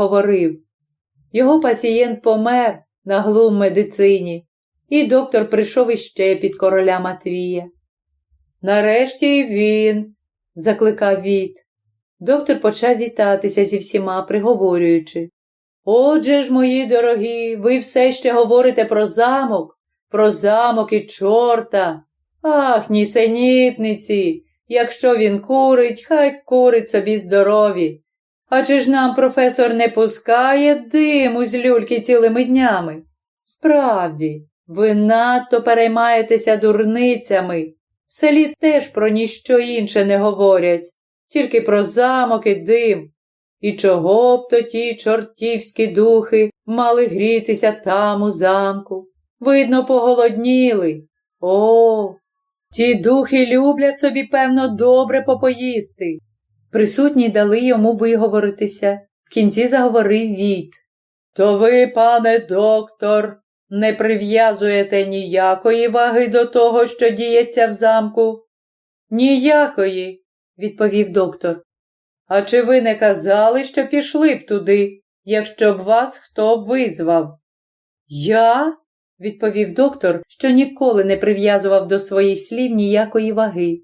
говорив. Його пацієнт помер на глум медицині, і доктор прийшов іще під короля Матвія. Нарешті він, закликав Віт. Доктор почав вітатися зі всіма, приговорюючи. Отже ж, мої дорогі, ви все ще говорите про замок, про замок і чорта. Ах, нісенітниці, якщо він курить, хай курить собі здорові. А чи ж нам професор не пускає диму з люльки цілими днями? Справді, ви надто переймаєтеся дурницями. В селі теж про ніщо інше не говорять, тільки про замок і дим. І чого б то ті чортівські духи мали грітися там у замку? Видно, поголодніли. О, ті духи люблять собі, певно, добре попоїсти. Присутні дали йому виговоритися. В кінці заговорив Віт. То ви, пане доктор, не прив'язуєте ніякої ваги до того, що діється в замку? Ніякої, відповів доктор. А чи ви не казали, що пішли б туди, якщо б вас хто визвав? Я? відповів доктор, що ніколи не прив'язував до своїх слів ніякої ваги.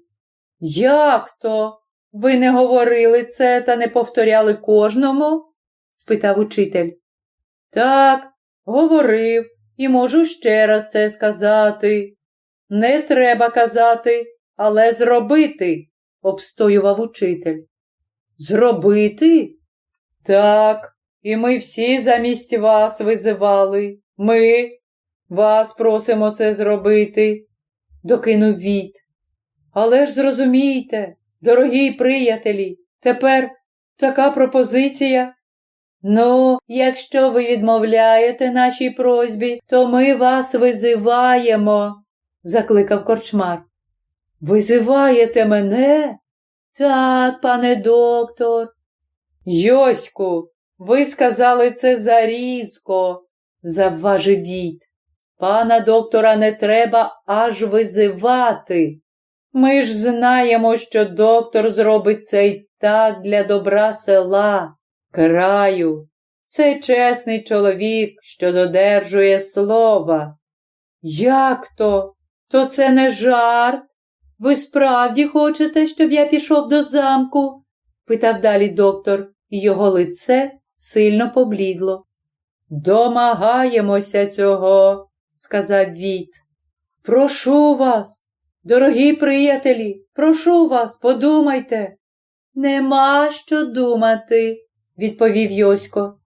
Як то? Ви не говорили це та не повторяли кожному? спитав учитель. Так, говорив, і можу ще раз це сказати. Не треба казати, але зробити, обстоював учитель. Зробити? Так, і ми всі замість вас визивали. Ми вас просимо це зробити, докинув Віт. Але ж зрозумійте, дорогі приятелі, тепер така пропозиція. Ну, якщо ви відмовляєте нашій просьбі, то ми вас визиваємо, закликав корчмар. Визиваєте мене? Так, пане доктор. Йоську, ви сказали це зарізко, завважив Віт. Пана доктора не треба аж визивати. Ми ж знаємо, що доктор зробить це й так для добра села, краю. Це чесний чоловік, що додержує слова. Як то? То це не жарт? Ви справді хочете, щоб я пішов до замку? питав далі доктор, і його лице сильно поблідло. Домагаємося цього, сказав Віт. Прошу вас, дорогі приятелі, прошу вас, подумайте. Нема що думати, відповів Йосько.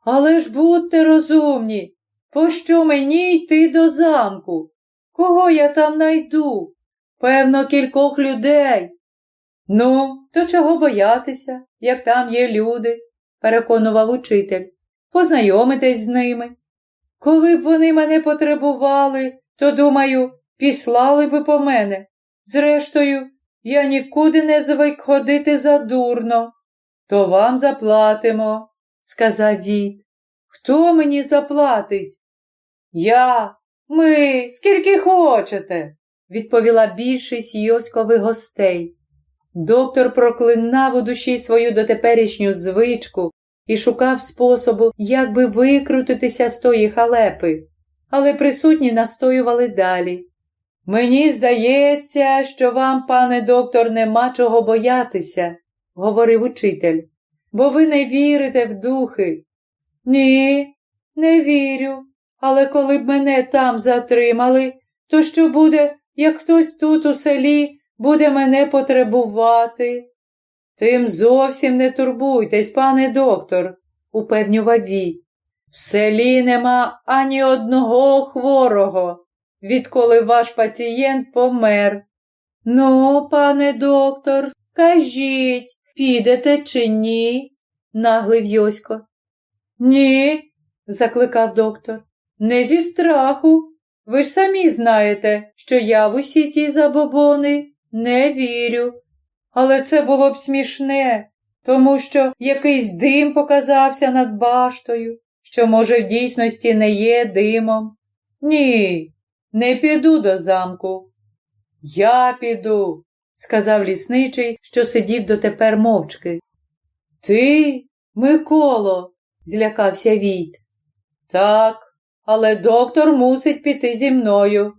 Але ж будьте розумні, пощо мені йти до замку? Кого я там найду? Певно, кількох людей. Ну, то чого боятися, як там є люди, переконував учитель. Познайомитесь з ними. Коли б вони мене потребували, то, думаю, післали би по мене. Зрештою, я нікуди не звик ходити задурно. То вам заплатимо, сказав Віт. Хто мені заплатить? Я, ми, скільки хочете, відповіла більшість Йоськових гостей. Доктор проклинав у душі свою дотеперішню звичку і шукав способу, як би викрутитися з тої халепи, але присутні настоювали далі. Мені здається, що вам, пане доктор, нема чого боятися, говорив учитель, бо ви не вірите в духи. Ні, не вірю. Але коли б мене там затримали, то що буде, як хтось тут у селі буде мене потребувати? Тим зовсім не турбуйтесь, пане доктор, упевнював Віт. В селі нема ані одного хворого, відколи ваш пацієнт помер. Ну, пане доктор, кажіть, підете чи ні? наглив Йосько. Ні, закликав доктор. Не зі страху. Ви ж самі знаєте, що я в усі ті забобони не вірю. Але це було б смішне, тому що якийсь дим показався над баштою, що, може, в дійсності не є димом. Ні, не піду до замку. Я піду, сказав лісничий, що сидів дотепер мовчки. Ти, Миколо, злякався Війт. Так, але доктор мусить піти зі мною.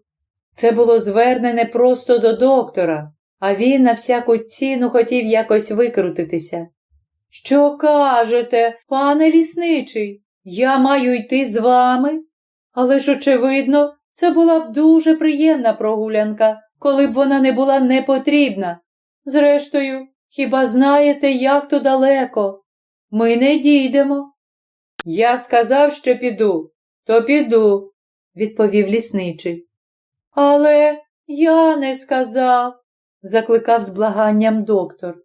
Це було звернене просто до доктора, а він на всяку ціну хотів якось викрутитися. Що кажете, пане лісничий, я маю йти з вами? Але ж, очевидно, це була б дуже приємна прогулянка, коли б вона не була непотрібна. Зрештою, хіба знаєте, як то далеко? Ми не дійдемо. Я сказав, що піду, то піду, відповів лісничий. Але я не сказав, закликав з благанням доктор.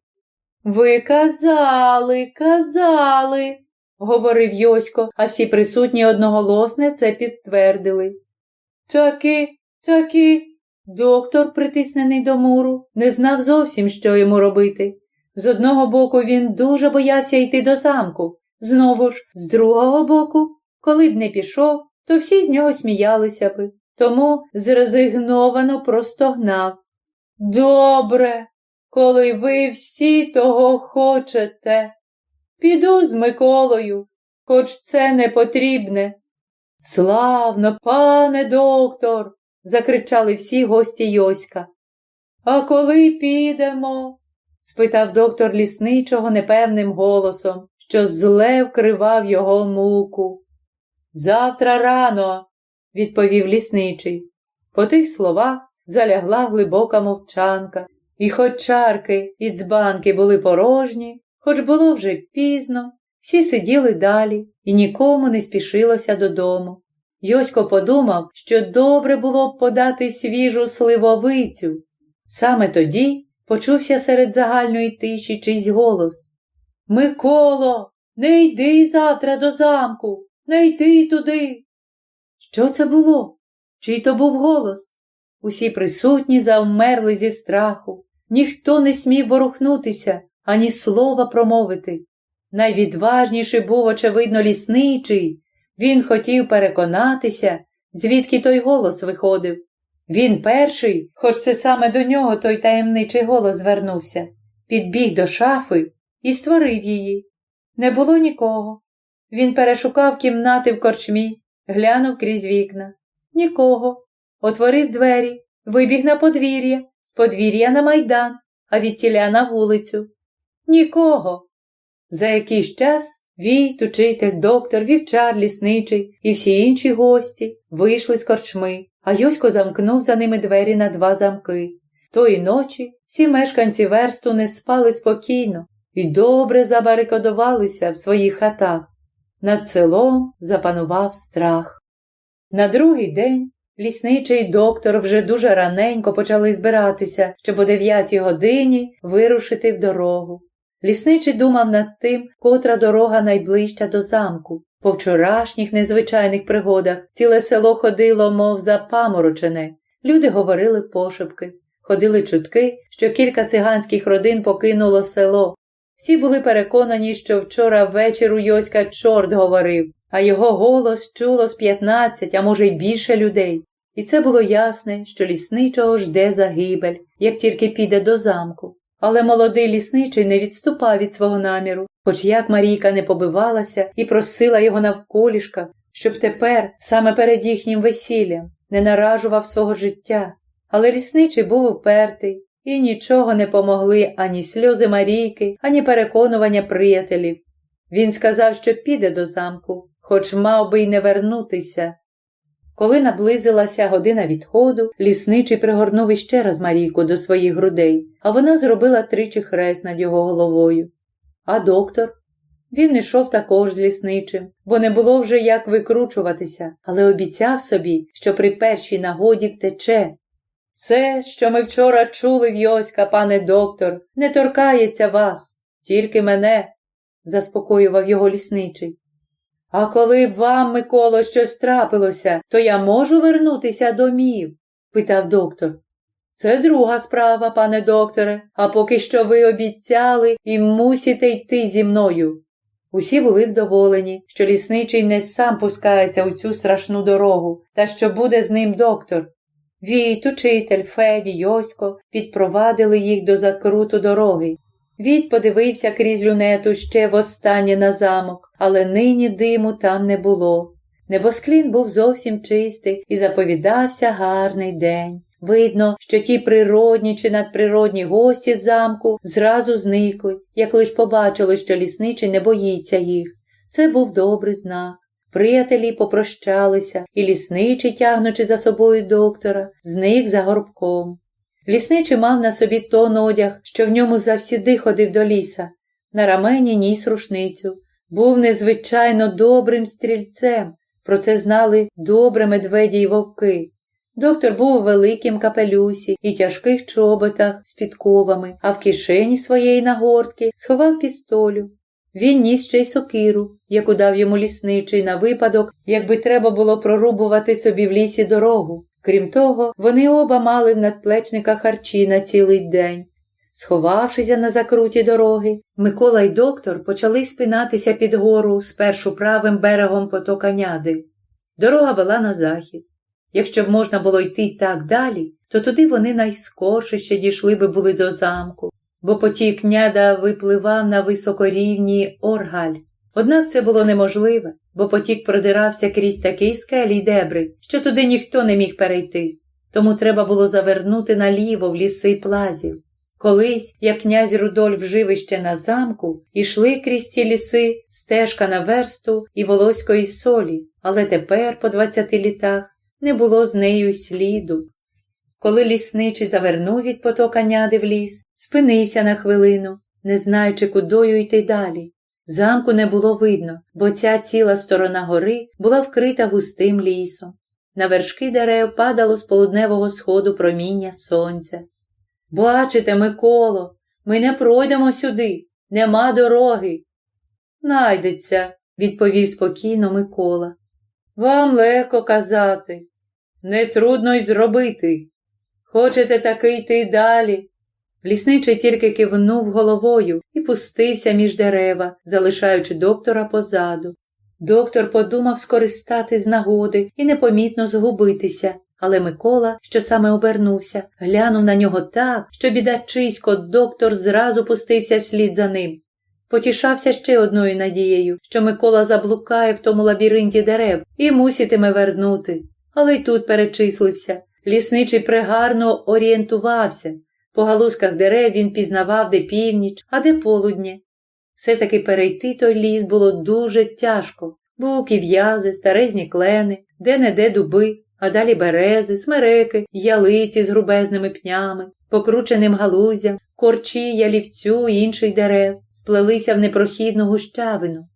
Ви казали, казали, говорив Йосько, а всі присутні одноголосне це підтвердили. Таки, таки, доктор, притиснений до муру, не знав зовсім, що йому робити. З одного боку він дуже боявся йти до замку. Знову ж, з другого боку, коли б не пішов, то всі з нього сміялися би, тому зрезигновано простогнав. Добре, коли ви всі того хочете. Піду з Миколою, хоч це не потрібне. Славно, пане доктор, закричали всі гості Йоська. А коли підемо? спитав доктор лісничого непевним голосом, що зле вкривав його муку. Завтра рано, відповів лісничий. По тих словах залягла глибока мовчанка, і хоч чарки і дзбанки були порожні, хоч було вже пізно, всі сиділи далі і нікому не спішилося додому. Йосько подумав, що добре було б подати свіжу сливовицю. Саме тоді почувся серед загальної тиші чийсь голос. Миколо, не йди завтра до замку, не йди туди. Що це було? Чий то був голос? Усі присутні завмерли зі страху. Ніхто не смів ворухнутися, ані слова промовити. Найвідважніший був, очевидно, лісничий. Він хотів переконатися, звідки той голос виходив. Він перший, хоч це саме до нього той таємничий голос звернувся, підбіг до шафи і створив її. Не було нікого. Він перешукав кімнати в корчмі, глянув крізь вікна. Нікого. Отворив двері, вибіг на подвір'я, з подвір'я на майдан, а від тіля на вулицю. Нікого. За якийсь час Війт, учитель, доктор, вівчар, лісничий і всі інші гості вийшли з корчми, а Йосько замкнув за ними двері на два замки. Тої ночі всі мешканці версту не спали спокійно і добре забарикадувалися в своїх хатах. Над селом запанував страх. На другий день лісничий доктор вже дуже раненько почали збиратися, щоб о дев'ятій годині вирушити в дорогу. Лісничий думав над тим, котра дорога найближча до замку. По вчорашніх незвичайних пригодах ціле село ходило, мов запаморочене. Люди говорили пошепки. Ходили чутки, що кілька циганських родин покинуло село. Всі були переконані, що вчора ввечір у Йоська чорт говорив, а його голос чуло з п'ятнадцять, а може й більше людей. І це було ясне, що лісничого жде загибель, як тільки піде до замку. Але молодий лісничий не відступав від свого наміру, хоч як Марійка не побивалася і просила його навколішках, щоб тепер, саме перед їхнім весіллям, не наражував свого життя. Але лісничий був упертий, і нічого не помогли ані сльози Марійки, ані переконування приятелів. Він сказав, що піде до замку, хоч мав би й не вернутися. Коли наблизилася година відходу, лісничий пригорнув іще раз Марійку до своїх грудей, а вона зробила тричі хрест над його головою. А доктор? Він йшов також з лісничим, бо не було вже як викручуватися, але обіцяв собі, що при першій нагоді втече. Це, що ми вчора чули в Йоська, пане доктор, не торкається вас, тільки мене, заспокоював його лісничий. А коли б вам, Миколо, щось трапилося, то я можу вернутися домів? питав доктор. Це друга справа, пане докторе, а поки що ви обіцяли і мусите йти зі мною. Усі були вдоволені, що лісничий не сам пускається у цю страшну дорогу, та що буде з ним доктор. Війт, учитель, Феді, Йосько підпровадили їх до закруту дороги. Віть подивився крізь люнету ще востаннє на замок, але нині диму там не було. Небосклін був зовсім чистий і заповідався гарний день. Видно, що ті природні чи надприродні гості замку зразу зникли, як лиш побачили, що лісничий не боїться їх. Це був добрий знак. Приятелі попрощалися, і лісничий, тягнучи за собою доктора, зник за горбком. Лісничий мав на собі тон одяг, що в ньому завсіди ходив до ліса, на рамені ніс рушницю. Був незвичайно добрим стрільцем. Про це знали добре медведі й вовки. Доктор був у великім капелюсі і тяжких чоботах з підковами, а в кишені своєї нагортки сховав пістолю. Він ніс ще й сокиру, яку дав йому лісничий на випадок, якби треба було прорубувати собі в лісі дорогу. Крім того, вони оба мали в надплечниках харчі на цілий день. Сховавшися на закруті дороги, Микола й доктор почали спинатися під гору спершу правим берегом потока няди. Дорога вела на захід. Якщо б можна було йти так далі, то туди вони найскорше ще дійшли би були до замку, бо потік няда випливав на високорівні Оргаль. Однак це було неможливе, бо потік продирався крізь такий скелі дебри, що туди ніхто не міг перейти. Тому треба було завернути наліво в ліси плазів. Колись, як князь Рудольф жив іще на замку, ішли крізь ті ліси стежка на версту і волоської солі, але тепер, по двадцяти літах, не було з нею й сліду. Коли лісничий завернув від потока няди в ліс, спинився на хвилину, не знаючи, кудою йти далі. Замку не було видно, бо ця ціла сторона гори була вкрита густим лісом. На вершки дерев падало з полудневого сходу проміння сонця. Бачите, Миколо, ми не пройдемо сюди, нема дороги. Найдеться, відповів спокійно Микола. Вам легко казати. Не трудно й зробити. Хочете таки йти далі? Лісничий тільки кивнув головою і пустився між дерева, залишаючи доктора позаду. Доктор подумав скористати з нагоди і непомітно згубитися, але Микола, що саме обернувся, глянув на нього так, що бідачисько доктор зразу пустився вслід за ним. Потішався ще одною надією, що Микола заблукає в тому лабіринті дерев і муситиме вернути. Але й тут перечислився. Лісничий пригарно орієнтувався. По галузках дерев він пізнавав, де північ, а де полуднє. Все-таки перейти той ліс було дуже тяжко. Буки, в'язи, старезні клени, де-не-де дуби, а далі берези, смереки, ялиці з грубезними пнями, покрученим галузям, корчі, ялівцю і інших дерев, сплелися в непрохідну гущавину.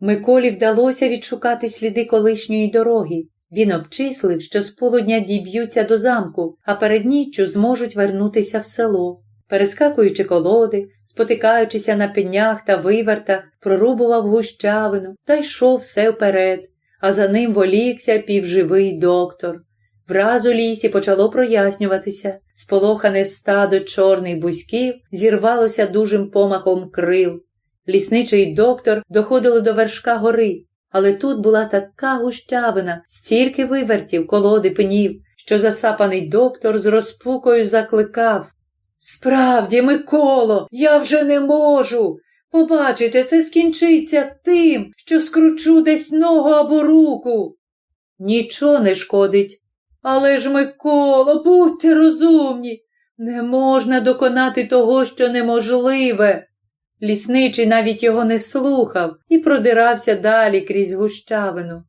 Миколі вдалося відшукати сліди колишньої дороги. Він обчислив, що з полудня діб'ються до замку, а перед ніччю зможуть вернутися в село. Перескакуючи колоди, спотикаючися на пенях та вивертах, прорубував гущавину та йшов все вперед, а за ним волікся півживий доктор. Враз у лісі почало прояснюватися. Сполохане стадо чорних бузьків зірвалося дужим помахом крил. Лісничий доктор доходили до вершка гори, але тут була така гущавина, стільки вивертів, колоди пенів, що засапаний доктор з розпукою закликав. Справді, Миколо, я вже не можу. Побачите, це скінчиться тим, що скручу десь ногу або руку. Нічого не шкодить. Але ж, Миколо, будьте розумні. Не можна доконати того, що неможливе. Лісничий навіть його не слухав і продирався далі крізь гущавину.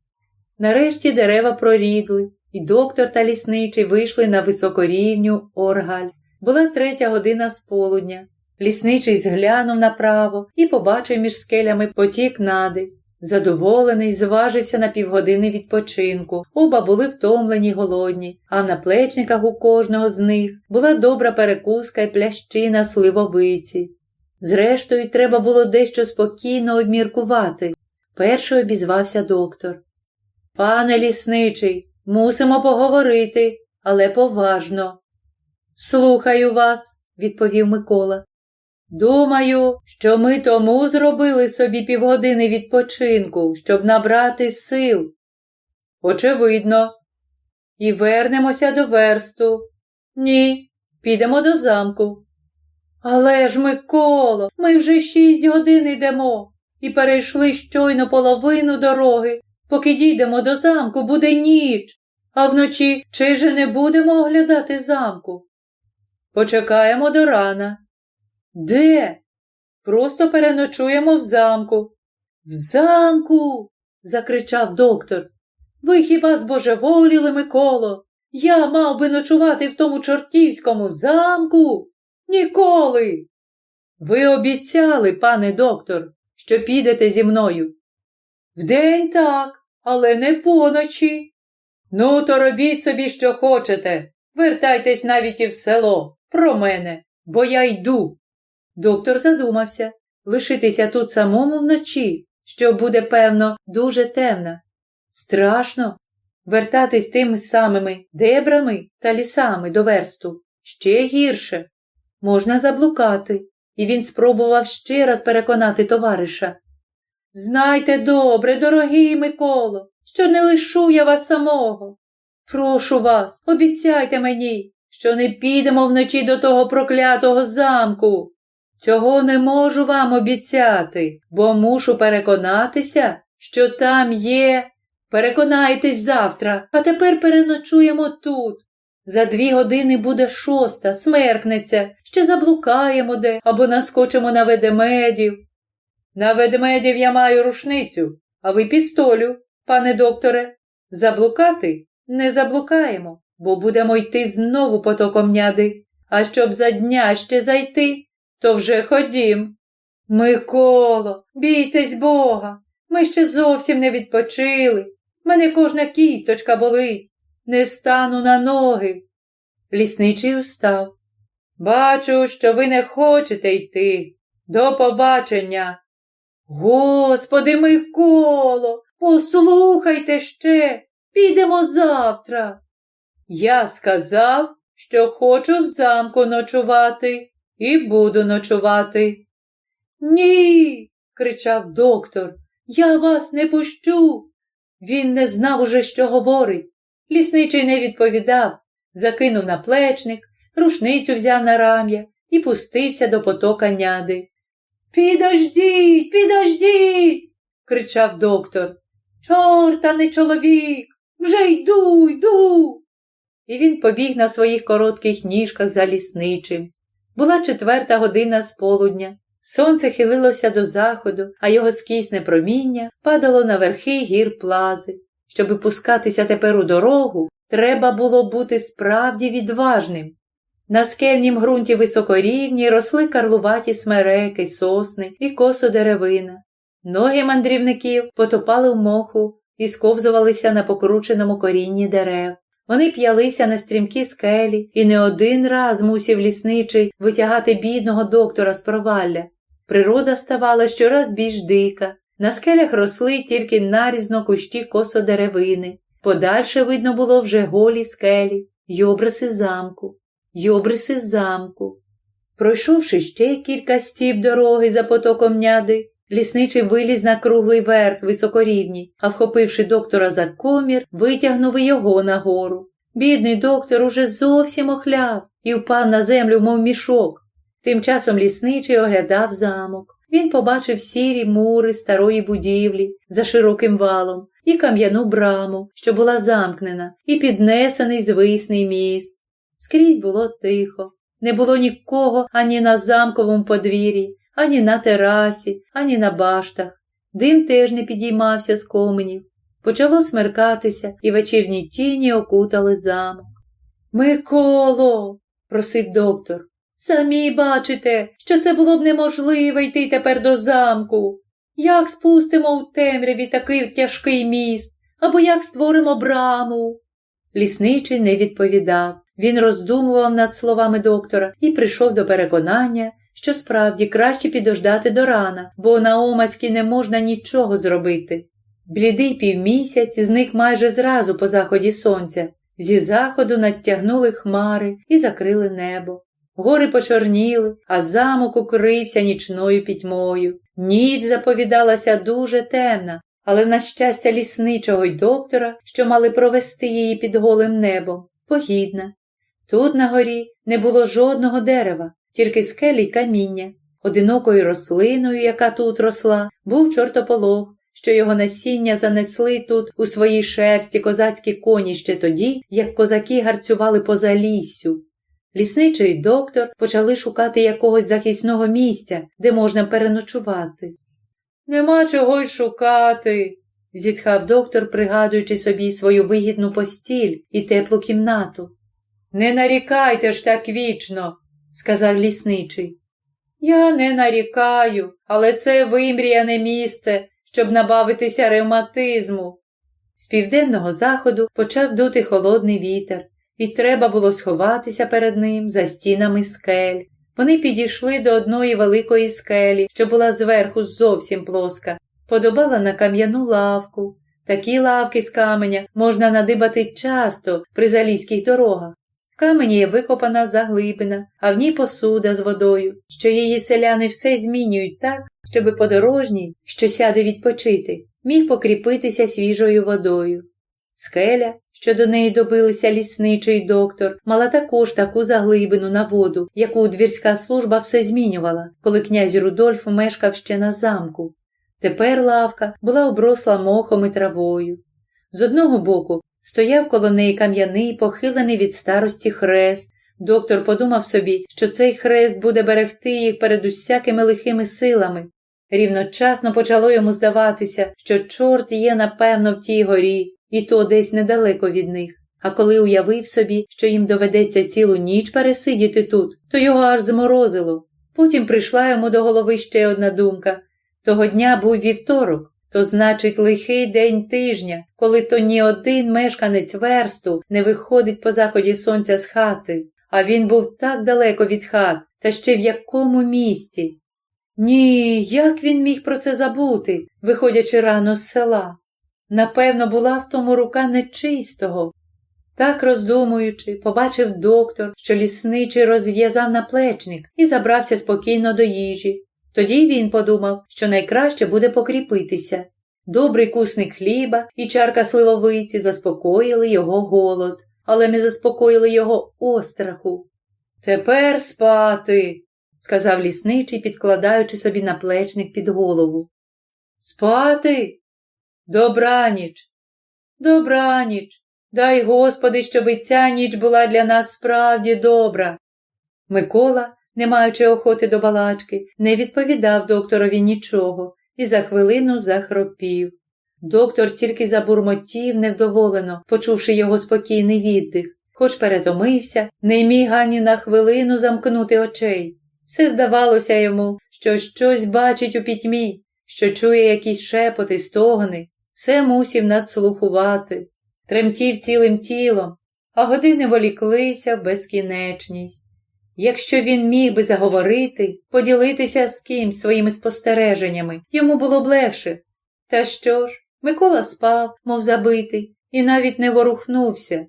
Нарешті дерева прорідли, і доктор та лісничий вийшли на високорівню Оргаль. Була третя година з полудня. Лісничий зглянув направо і побачив між скелями потік нади. Задоволений, зважився на півгодини відпочинку. Оба були втомлені й голодні, а в наплечниках у кожного з них була добра перекуска й плящина сливовиці. Зрештою, треба було дещо спокійно обміркувати. Перший обізвався доктор. Пане лісничий, мусимо поговорити, але поважно. Слухаю вас, відповів Микола. Думаю, що ми тому зробили собі півгодини відпочинку, щоб набрати сил. Очевидно. І вернемося до версту. Ні, підемо до замку. Але ж, Миколо, ми вже шість годин йдемо і перейшли щойно половину дороги. Поки дійдемо до замку, буде ніч, а вночі чи же не будемо оглядати замку? Почекаємо до рана. Де? Просто переночуємо в замку. В замку. закричав доктор. Ви хіба збожеволіли, Миколо? Я мав би ночувати в тому чортівському замку? Ніколи. Ви обіцяли, пане доктор, що підете зі мною. Вдень так, але не поночі. Ну, то робіть собі, що хочете. Вертайтесь навіть і в село, про мене, бо я йду. Доктор задумався лишитися тут самому вночі, що буде, певно, дуже темно. Страшно вертатись тими самими дебрами та лісами до версту. Ще гірше. Можна заблукати, і він спробував ще раз переконати товариша. Знайте добре, дорогий Миколо, що не лишу я вас самого. Прошу вас, обіцяйте мені, що не підемо вночі до того проклятого замку. Цього не можу вам обіцяти, бо мушу переконатися, що там є. Переконайтесь завтра, а тепер переночуємо тут. За дві години буде шоста, смеркнеться, ще заблукаємо де або наскочимо на ведмедів. На ведмедів я маю рушницю, а ви пістолю, пане докторе. Заблукати не заблукаємо, бо будемо йти знову потоком няди. А щоб за дня ще зайти, то вже ходім. Миколо, бійтесь Бога. Ми ще зовсім не відпочили. Мене кожна кісточка болить. Не стану на ноги. Лісничий устав. Бачу, що ви не хочете йти. До побачення. Господи, Миколо, послухайте ще, підемо завтра. Я сказав, що хочу в замку ночувати і буду ночувати. Ні, кричав доктор, я вас не пущу. Він не знав уже, що говорить. Лісничий не відповідав, закинув на плечник, рушницю взяв на рам'я і пустився до потока няди. Підождіть, підождіть, кричав доктор. Чорта не чоловік, вже йду, йду. І він побіг на своїх коротких ніжках за лісничим. Була четверта година з полудня. Сонце хилилося до заходу, а його скісне проміння падало на верхи гір плази. Щоби пускатися тепер у дорогу, треба було бути справді відважним. На скельнім ґрунті високорівні росли карлуваті смереки, сосни і косо деревина. Ноги мандрівників потопали в моху і сковзувалися на покрученому корінні дерев. Вони п'ялися на стрімкі скелі і не один раз мусів лісничий витягати бідного доктора з провалля. Природа ставала щораз більш дика. На скелях росли тільки нарізно кущі косо деревини. Подальше видно було вже голі скелі, й обриси замку, й обриси замку. Пройшовши ще кілька стіп дороги за потоком няди, лісничий виліз на круглий верх високорівній, а вхопивши доктора за комір, витягнув його нагору. Бідний доктор уже зовсім охляв і впав на землю, мов мішок. Тим часом лісничий оглядав замок. Він побачив сірі мури старої будівлі за широким валом і кам'яну браму, що була замкнена, і піднесений звисний міст. Скрізь було тихо, не було нікого ані на замковому подвір'ї, ані на терасі, ані на баштах. Дим теж не підіймався з коменів. Почало смеркатися, і вечірні тіні окутали замок. Миколо, просив доктор, самі бачите, що це було б неможливо йти тепер до замку. Як спустимо в темряві такий тяжкий міст, або як створимо браму? Лісничий не відповідав. Він роздумував над словами доктора і прийшов до переконання, що справді краще підождати до рана, бо на Омацькі не можна нічого зробити. Блідий півмісяць зник майже зразу по заході сонця. Зі заходу надтягнули хмари і закрили небо. Гори почорніли, а замок укрився нічною пітьмою. Ніч заповідалася дуже темна, але, на щастя, лісничого й доктора, що мали провести її під голим небом, погідна. Тут на горі не було жодного дерева, тільки скелі й каміння. Одинокою рослиною, яка тут росла, був чортополох, що його насіння занесли тут у своїй шерсті козацькі коні ще тоді, як козаки гарцювали по заліссю. Лісничий доктор почали шукати якогось захисного місця, де можна переночувати. Нема чого й шукати, зітхав доктор, пригадуючи собі свою вигідну постіль і теплу кімнату. Не нарікайте ж так вічно, сказав лісничий. Я не нарікаю, але це вимріяне місце, щоб набавитися ревматизму. З південного заходу почав дути холодний вітер, і треба було сховатися перед ним за стінами скель. Вони підійшли до одної великої скелі, що була зверху зовсім плоска, подобала на кам'яну лавку. Такі лавки з каменя можна надибати часто при залізьких дорогах. В камені є викопана заглибина, а в ній посуда з водою, що її селяни все змінюють так, щоби подорожній, що сяде відпочити, міг покріпитися свіжою водою. Скеля, що до неї добилися лісничий доктор, мала також таку заглибину на воду, яку двірська служба все змінювала, коли князь Рудольф мешкав ще на замку. Тепер лавка була обросла мохом і травою. З одного боку стояв коло неї кам'яний, похилений від старості хрест. Доктор подумав собі, що цей хрест буде берегти їх перед усякими лихими силами. Рівночасно почало йому здаватися, що чорт є, напевно, в тій горі, і то десь недалеко від них. А коли уявив собі, що їм доведеться цілу ніч пересидіти тут, то його аж зморозило. Потім прийшла йому до голови ще одна думка того дня був вівторок, то значить лихий день тижня, коли то ні один мешканець версту не виходить по заході сонця з хати, а він був так далеко від хат, та ще в якому місті. Ні, як він міг про це забути, виходячи рано з села? Напевно, була в тому рука нечистого. Так роздумуючи, побачив доктор, що лісничий розв'язав наплечник і забрався спокійно до їжі. Тоді він подумав, що найкраще буде покріпитися. Добрий кусник хліба і чарка сливовиці заспокоїли його голод, але не заспокоїли його остраху. Тепер спати, сказав лісничий, підкладаючи собі наплечник під голову. Спати? Добраніч. Добраніч. Дай Господи, щоб ця ніч була для нас справді добра. Микола не маючи охоти до балачки, не відповідав докторові нічого і за хвилину захропів. Доктор тільки забурмотів невдоволено, почувши його спокійний віддих, хоч перетомився, не міг ані на хвилину замкнути очей. Все здавалося йому, що щось бачить у пітьмі, що чує якісь шепоти, стогони, все мусів надслухувати, тремтів цілим тілом, а години воліклися в безкінечність. Якщо він міг би заговорити, поділитися з кимсь своїми спостереженнями, йому було б легше. Та що ж, Микола спав, мов забитий, і навіть не ворухнувся.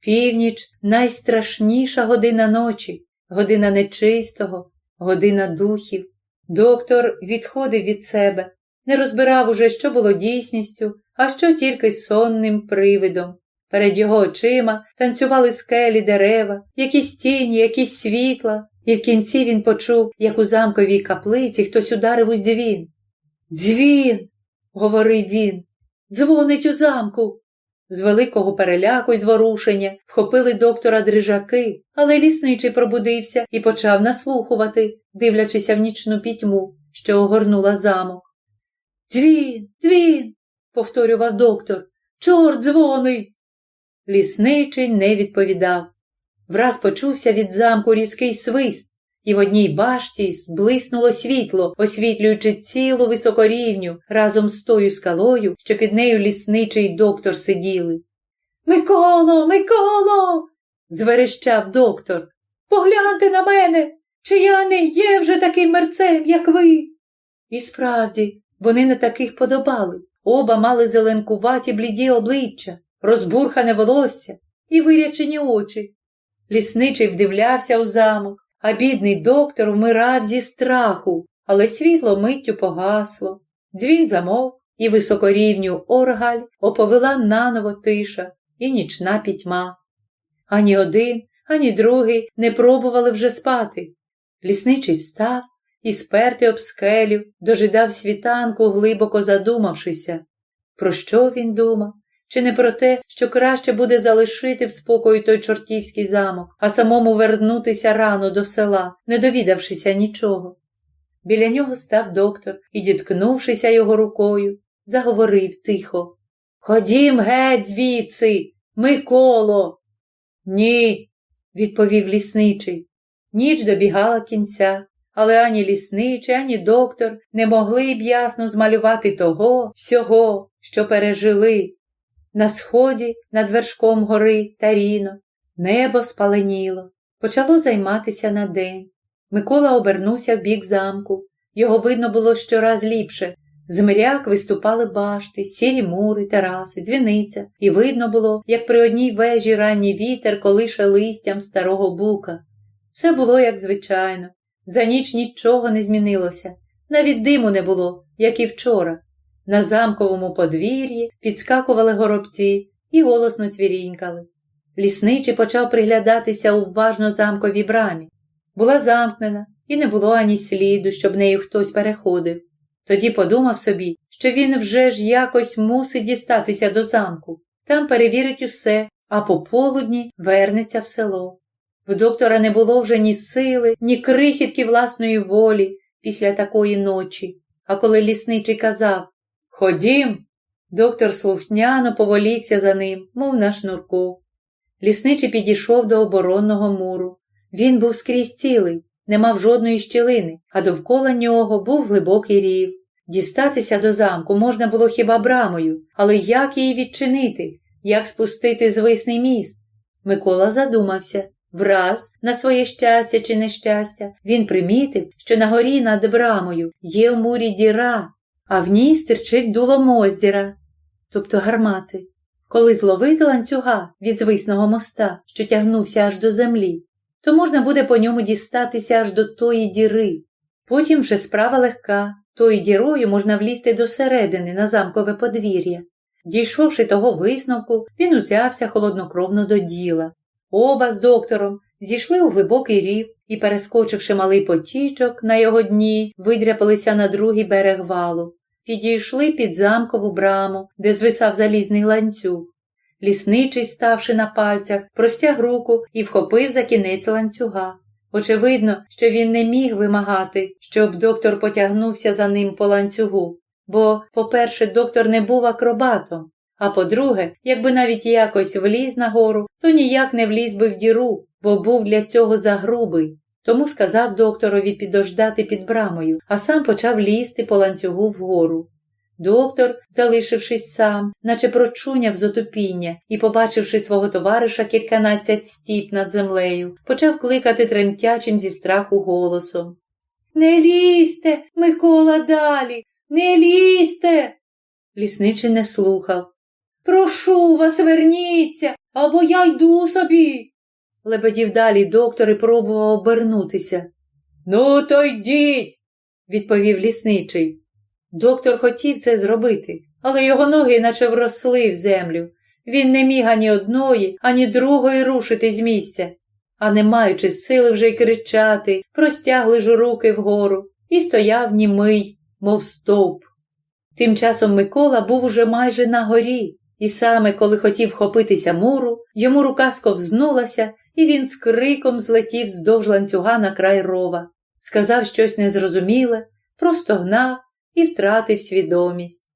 Північ найстрашніша година ночі, година нечистого, година духів. Доктор відходив від себе, не розбирав уже, що було дійсністю, а що тільки сонним привидом. Перед його очима танцювали скелі, дерева, якісь тіні, якісь світла, і в кінці він почув, як у замковій каплиці хтось ударив у дзвін. Дзвін, говорив він, дзвонить у замку. З великого переляку й зворушення вхопили доктора дрижаки, але лісничий пробудився і почав наслухувати, дивлячися в нічну пітьму, що огорнула замок. Дзвін, дзвін, повторював доктор. Чорт дзвонить. Лісничий не відповідав. Враз почувся від замку різкий свист, і в одній башті зблиснуло світло, освітлюючи цілу високорівню разом з тою скалою, що під нею лісничий доктор сиділи. Миколо, Миколо. зверещав доктор. Погляньте на мене, чи я не є вже таким мерцем, як ви. І справді, вони не таких подобали. Оба мали зеленкуваті бліді обличчя розбурхане волосся і вирячені очі. Лісничий вдивлявся у замок, а бідний доктор вмирав зі страху, але світло миттю погасло. Дзвін замовк, і високорівню оргаль оповела наново тиша і нічна пітьма. Ані один, ані другий не пробували вже спати. Лісничий встав і, спертий об скелю, дожидав світанку, глибоко задумавшися. Про що він думав? Чи не про те, що краще буде залишити в спокої той чортівський замок, а самому вернутися рано до села, не довідавшися нічого? Біля нього став доктор і, діткнувшися його рукою, заговорив тихо. Ходім геть звідси, Миколо. Ні, відповів лісничий. Ніч добігала кінця, але ані лісничий, ані доктор не могли б ясно змалювати того всього, що пережили. На сході, над вершком гори Таріно, небо спаленіло, почало займатися на день. Микола обернувся в бік замку. Його видно було щораз ліпше. З мряк виступали башти, сірі мури, тераси, дзвіниця, і видно було, як при одній вежі ранній вітер колише листям старого бука. Все було як звичайно. За ніч нічого не змінилося, навіть диму не було, як і вчора. На замковому подвір'ї підскакували горобці і голосно цвірінькали. Лісничий почав приглядатися уважно замковій брамі. Була замкнена, і не було ані сліду, щоб нею хтось переходив. Тоді подумав собі, що він вже ж якось мусить дістатися до замку, там перевірить усе, а по полудні вернеться в село. В доктора не було вже ні сили, ні крихітки власної волі після такої ночі. А коли лісничий казав Ходім, доктор слухняно поволікся за ним, мов на шнурку. Лісничий підійшов до оборонного муру. Він був скрізь цілий, не мав жодної щілини, а довкола нього був глибокий рів. Дістатися до замку можна було хіба брамою, але як її відчинити, як спустити звисний міст? Микола задумався. Враз, на своє щастя чи нещастя, він примітив, що на горі над брамою є у мурі діра, а в ній стирчить дуло моздіра, тобто гармати. Коли зловити ланцюга від звисного моста, що тягнувся аж до землі, то можна буде по ньому дістатися аж до тої діри. Потім вже справа легка, тою дірою можна влізти до середини на замкове подвір'я. Дійшовши того висновку, він узявся холоднокровно до діла. Оба з доктором зійшли у глибокий рів і, перескочивши малий потічок на його дні, видряпалися на другий берег валу. Підійшли під замкову браму, де звисав залізний ланцюг. Лісничий, ставши на пальцях, простяг руку і вхопив за кінець ланцюга. Очевидно, що він не міг вимагати, щоб доктор потягнувся за ним по ланцюгу, бо, по-перше, доктор не був акробатом, а по-друге, якби навіть якось вліз на гору, то ніяк не вліз би в діру, бо був для цього загрубий. Тому сказав докторові підождати під брамою, а сам почав лізти по ланцюгу вгору. Доктор, залишившись сам, наче прочуняв з отупіння і, побачивши свого товариша кільканадцять стіп над землею, почав кликати тремтячим зі страху голосом. Не лізьте, Микола, далі, не лізьте. Лісничий не слухав. Прошу вас, верніться, або я йду собі. Лебедів далі доктор і пробував обернутися. Ну, то йдіть, відповів лісничий. Доктор хотів це зробити, але його ноги наче вросли в землю. Він не міг ані одної, ані другої рушити з місця, а не маючи сили вже й кричати, простягли ж руки вгору і стояв німий, мов стовп. Тим часом Микола був уже майже на горі, і саме, коли хотів хопитися муру, йому рука сковзнулася, і він з криком злетів здовж ланцюга на край рова, сказав щось незрозуміле, простогнав і втратив свідомість.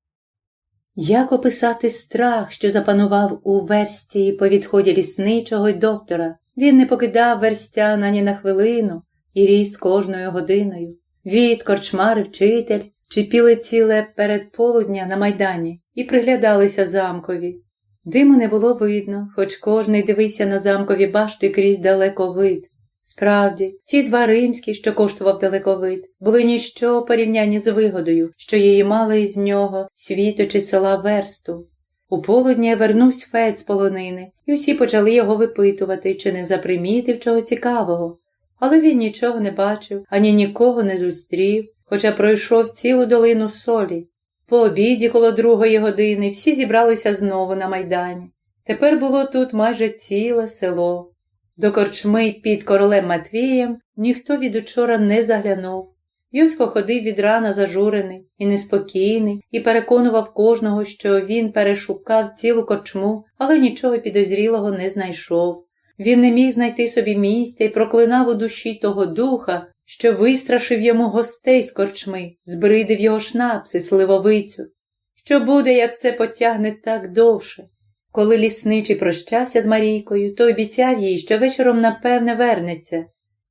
Як описати страх, що запанував у версті по відході лісничого й доктора? Він не покидав верстяна ні на хвилину і ріс кожною годиною. Від корчмари вчитель чіпіли ціле передполудня на майдані і приглядалися замкові. Диму не було видно, хоч кожний дивився на замкові башти крізь далековид. Справді, ті два римські, що коштував далековид, були ніщо порівнянні з вигодою, що її мали із нього, світочі села версту. У полудні вернувся Фед з полонини, і всі почали його випитувати, чи не запримітив чого цікавого. Але він нічого не бачив, ані нікого не зустрів, хоча пройшов цілу долину солі. По обіді коло другої години всі зібралися знову на майдані. Тепер було тут майже ціле село. До корчми під королем Матвієм ніхто від учора не заглянув. Йосько ходив від рана зажурений і неспокійний, і переконував кожного, що він перешукав цілу корчму, але нічого підозрілого не знайшов. Він не міг знайти собі місця і проклинав у душі того духа, що вистрашив йому гостей з корчми, збридив його шнапси, сливовицю. Що буде, як це потягне так довше? Коли лісничий прощався з Марійкою, то обіцяв їй, що вечором, напевне, вернеться.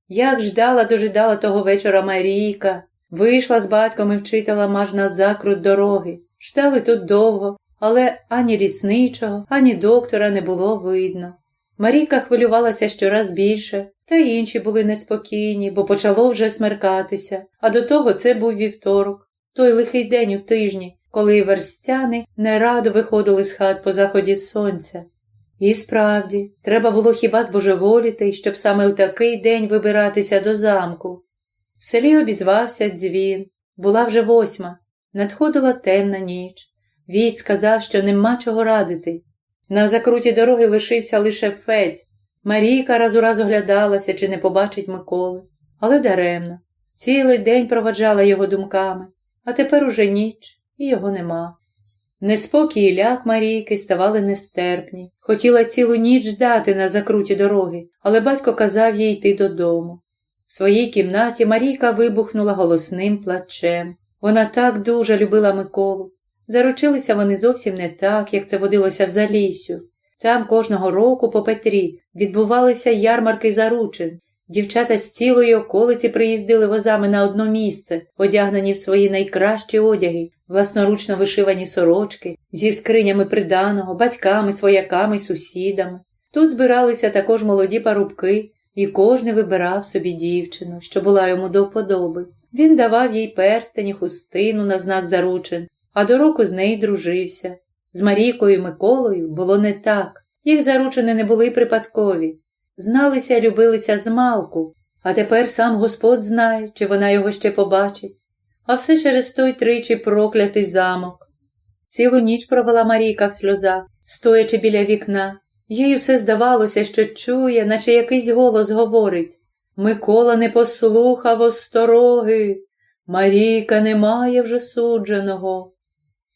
Як ждала, дожидала того вечора Марійка, вийшла з батьком і вчителем аж на закрут дороги. Ждали тут довго, але ані лісничого, ані доктора не було видно. Марійка хвилювалася щораз більше, та й інші були неспокійні, бо почало вже смеркатися, а до того це був вівторок, той лихий день у тижні, коли верстяни нерадо виходили з хат по заході сонця. І справді, треба було хіба збожеволіти, щоб саме у такий день вибиратися до замку. В селі обізвався дзвін, була вже восьма, надходила темна ніч. Віць сказав, що нема чого радити. На закруті дороги лишився лише Федь. Марійка раз у раз оглядалася, чи не побачить Миколи. Але даремно. Цілий день проваджала його думками, а тепер уже ніч, і його нема. Неспокій і ляк Марійки ставали нестерпні. Хотіла цілу ніч ждати на закруті дороги, але батько казав їй йти додому. В своїй кімнаті Марійка вибухнула голосним плачем. Вона так дуже любила Миколу. Заручилися вони зовсім не так, як це водилося в Залісю. Там кожного року по Петрі відбувалися ярмарки заручин. Дівчата з цілої околиці приїздили возами на одно місце, одягнені в свої найкращі одяги, власноручно вишивані сорочки, зі скринями приданого, батьками, свояками, сусідами. Тут збиралися також молоді парубки, і кожний вибирав собі дівчину, що була йому до вподоби. Він давав їй перстені, хустину на знак заручин, а до року з нею дружився. З Марійкою і Миколою було не так. Їх заручини не були припадкові. Зналися, любилися з малку, а тепер сам Господь знає, чи вона його ще побачить. А все через той тричі проклятий замок. Цілу ніч провела Марійка в сльозах, стоячи біля вікна. Їй все здавалося, що чує, наче якийсь голос говорить Микола не послухав остороги. Марійка не має вже судженого.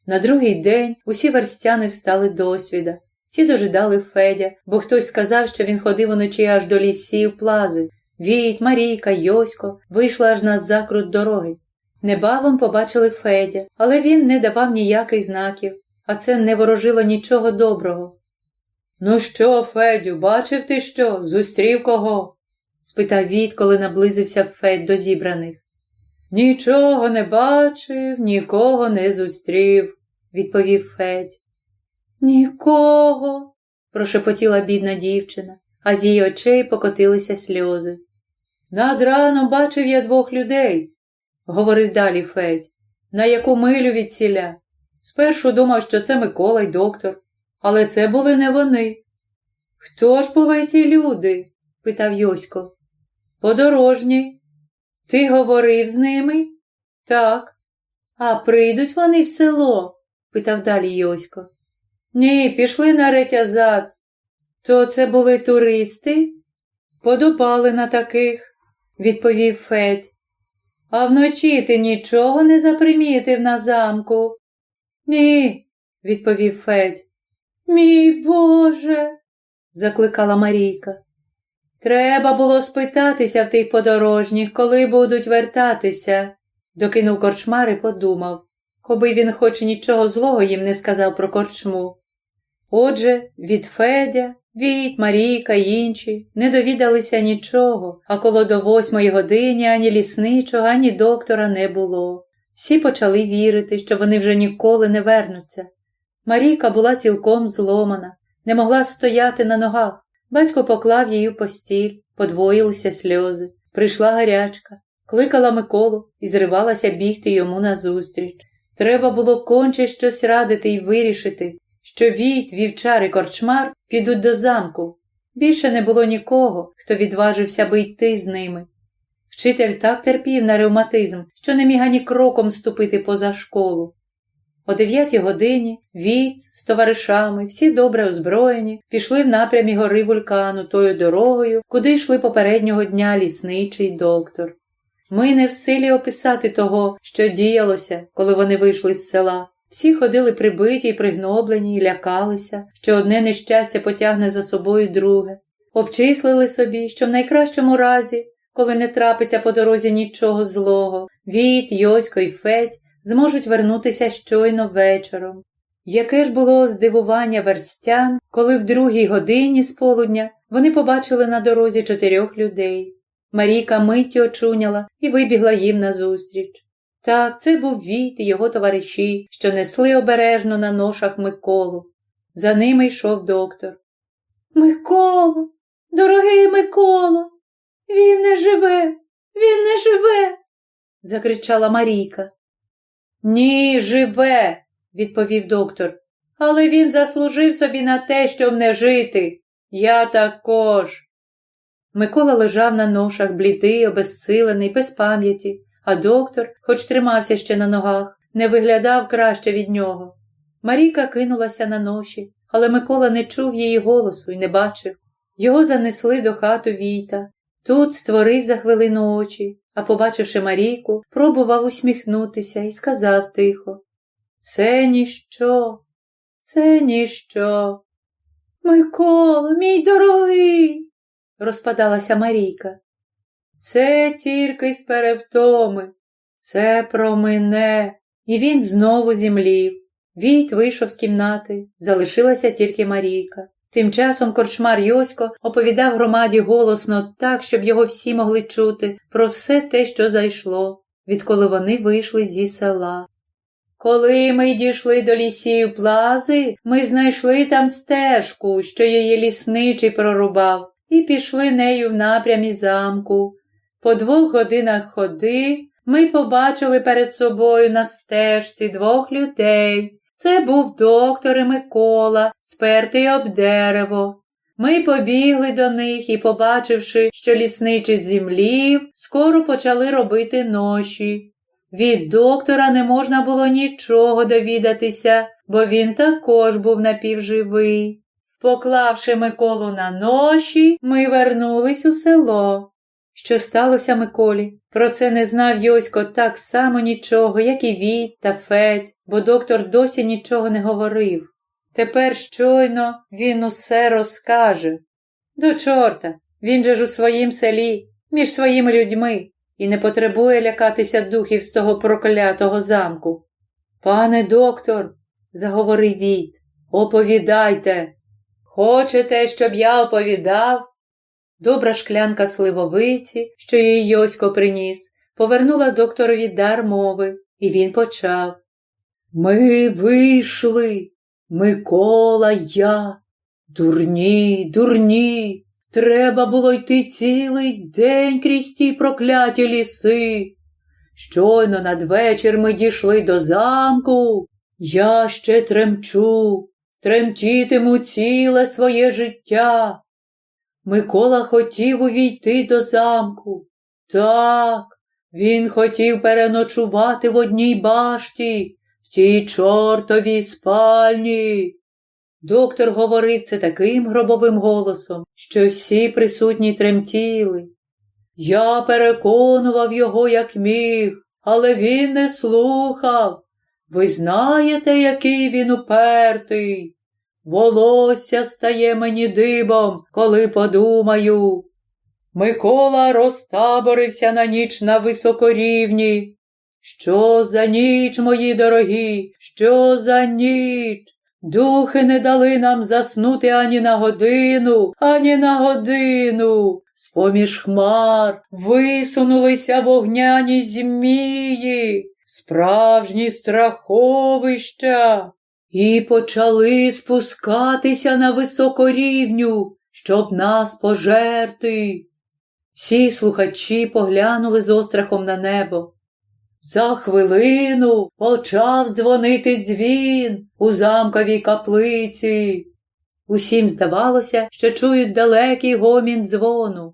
На другий день усі верстяни встали досвіда. Всі дожидали Федя, бо хтось сказав, що він ходив уночі аж до лісів плази. Віють, Марійка, Йосько вийшла аж на закрут дороги. Небавом побачили Федя, але він не давав ніяких знаків, а це не ворожило нічого доброго. Ну що, Федю, бачив ти що? Зустрів кого? спитав Віт, коли наблизився Федь до зібраних. Нічого не бачив, нікого не зустрів, відповів Федь. Нікого, прошепотіла бідна дівчина, а з її очей покотилися сльози. Над раном бачив я двох людей, говорив далі Федь, на яку милю від ціля. Спершу думав, що це Микола й доктор, але це були не вони. Хто ж були ті люди? питав Йосько. Подорожні. Ти говорив з ними? Так. А прийдуть вони в село? питав далі Йосько. Ні, пішли на ретязад. То це були туристи? Подопали на таких, відповів Федь. А вночі ти нічого не запримітив на замку? Ні, відповів Федь. Мій Боже, закликала Марійка. Треба було спитатися в тих подорожніх, коли будуть вертатися, докинув корчмар і подумав, коби він хоч нічого злого їм не сказав про корчму. Отже, від Федя, Віт, Марійка й інші не довідалися нічого, а коло до восьмої години ані лісничого, ані доктора не було. Всі почали вірити, що вони вже ніколи не вернуться. Марійка була цілком зломана, не могла стояти на ногах. Батько поклав її постіль, подвоїлися сльози. Прийшла гарячка, кликала Миколу і зривалася бігти йому назустріч. Треба було конче щось радити і вирішити, що війт, вівчар і корчмар підуть до замку. Більше не було нікого, хто відважився би йти з ними. Вчитель так терпів на ревматизм, що не міг ані кроком ступити поза школу. О дев'ятій годині Віт з товаришами, всі добре озброєні, пішли в напрямі гори вулкану тою дорогою, куди йшли попереднього дня лісничий доктор. Ми не в силі описати того, що діялося, коли вони вийшли з села. Всі ходили прибиті й пригноблені і лякалися, що одне нещастя потягне за собою друге. Обчислили собі, що в найкращому разі, коли не трапиться по дорозі нічого злого, Віт, Йосько й Федь зможуть вернутися щойно вечором. Яке ж було здивування верстян, коли в другій годині з полудня вони побачили на дорозі чотирьох людей. Марійка миттю очуняла і вибігла їм назустріч. Так, це був Віт і його товариші, що несли обережно на ношах Миколу. За ними йшов доктор. Миколо, дорогий Миколо, він не живе, він не живе, закричала Марійка. Ні, живе, відповів доктор. Але він заслужив собі на те, щоб не жити. Я також. Микола лежав на ношах, блідий, обезсилений, без пам'яті, а доктор, хоч тримався ще на ногах, не виглядав краще від нього. Марійка кинулася на ноші, але Микола не чув її голосу і не бачив. Його занесли до хату Війта. Тут створив за хвилину очі, а, побачивши Марійку, пробував усміхнутися і сказав тихо Це ніщо, це ніщо. Микола, мій дорогий, розпадалася Марійка. Це тільки з перевтоми, це про мене. І він знову зімлів. Війт вийшов з кімнати, залишилася тільки Марійка. Тим часом корчмар Йосько оповідав громаді голосно так, щоб його всі могли чути, про все те, що зайшло, відколи вони вийшли зі села. Коли ми дійшли до лісів плази, ми знайшли там стежку, що її лісничий прорубав, і пішли нею в напрямі замку. По двох годинах ходи ми побачили перед собою на стежці двох людей. Це був доктор і Микола, спертий об дерево. Ми побігли до них і, побачивши, що лісничий зімлів, скоро почали робити ноші. Від доктора не можна було нічого довідатися, бо він також був напівживий. Поклавши Миколу на ноші, ми вернулись у село. Що сталося Миколі? Про це не знав Йосько так само нічого, як і Віт та Федь, бо доктор досі нічого не говорив. Тепер щойно він усе розкаже. До чорта, він же ж у своїм селі, між своїми людьми, і не потребує лякатися духів з того проклятого замку. Пане доктор, заговорив Віт, оповідайте. Хочете, щоб я оповідав? Добра шклянка сливовиці, що її Йосько приніс, повернула докторові дар мови, і він почав. Ми вийшли, Микола, я. Дурні, дурні. Треба було йти цілий день крізь ті прокляті ліси. Щойно надвечір ми дійшли до замку. Я ще тремчу, тремтітиму ціле своє життя. Микола хотів увійти до замку. Так, він хотів переночувати в одній башті, в тій чортовій спальні. Доктор говорив це таким гробовим голосом, що всі присутні тремтіли. Я переконував його, як міг, але він не слухав. Ви знаєте, який він упертий. Волосся стає мені дибом, коли подумаю. Микола розтаборився на ніч на високорівні. Що за ніч, мої дорогі, що за ніч? Духи не дали нам заснути ані на годину, ані на годину. З поміж хмар висунулися вогняні змії, справжні страховища і почали спускатися на високорівню, щоб нас пожерти. Всі слухачі поглянули з острахом на небо. За хвилину почав дзвонити дзвін у замковій каплиці. Усім здавалося, що чують далекий гомін дзвону.